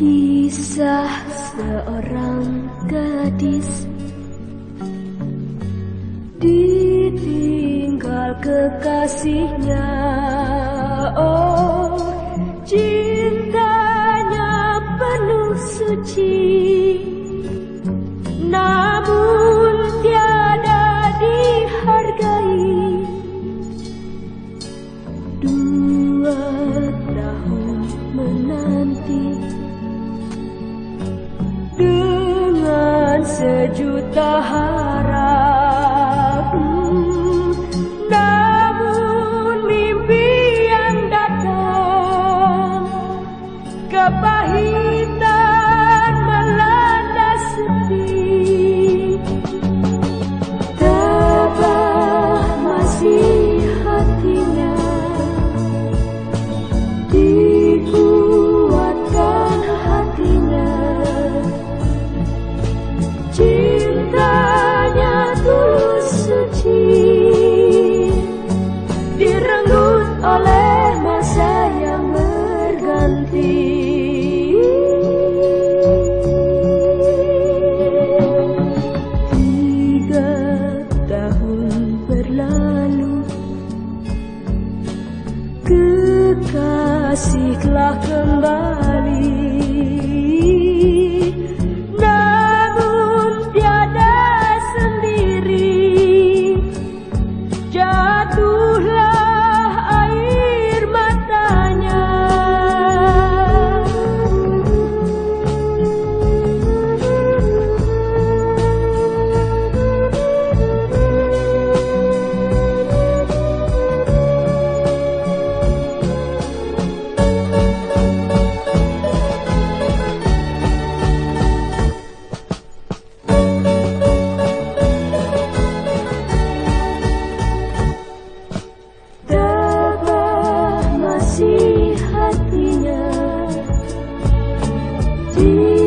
Kisah seorang gadis Ditinggal kekasihnya. Oh cintanya penuh suci. sejuta harap. kasih telah kembali. see.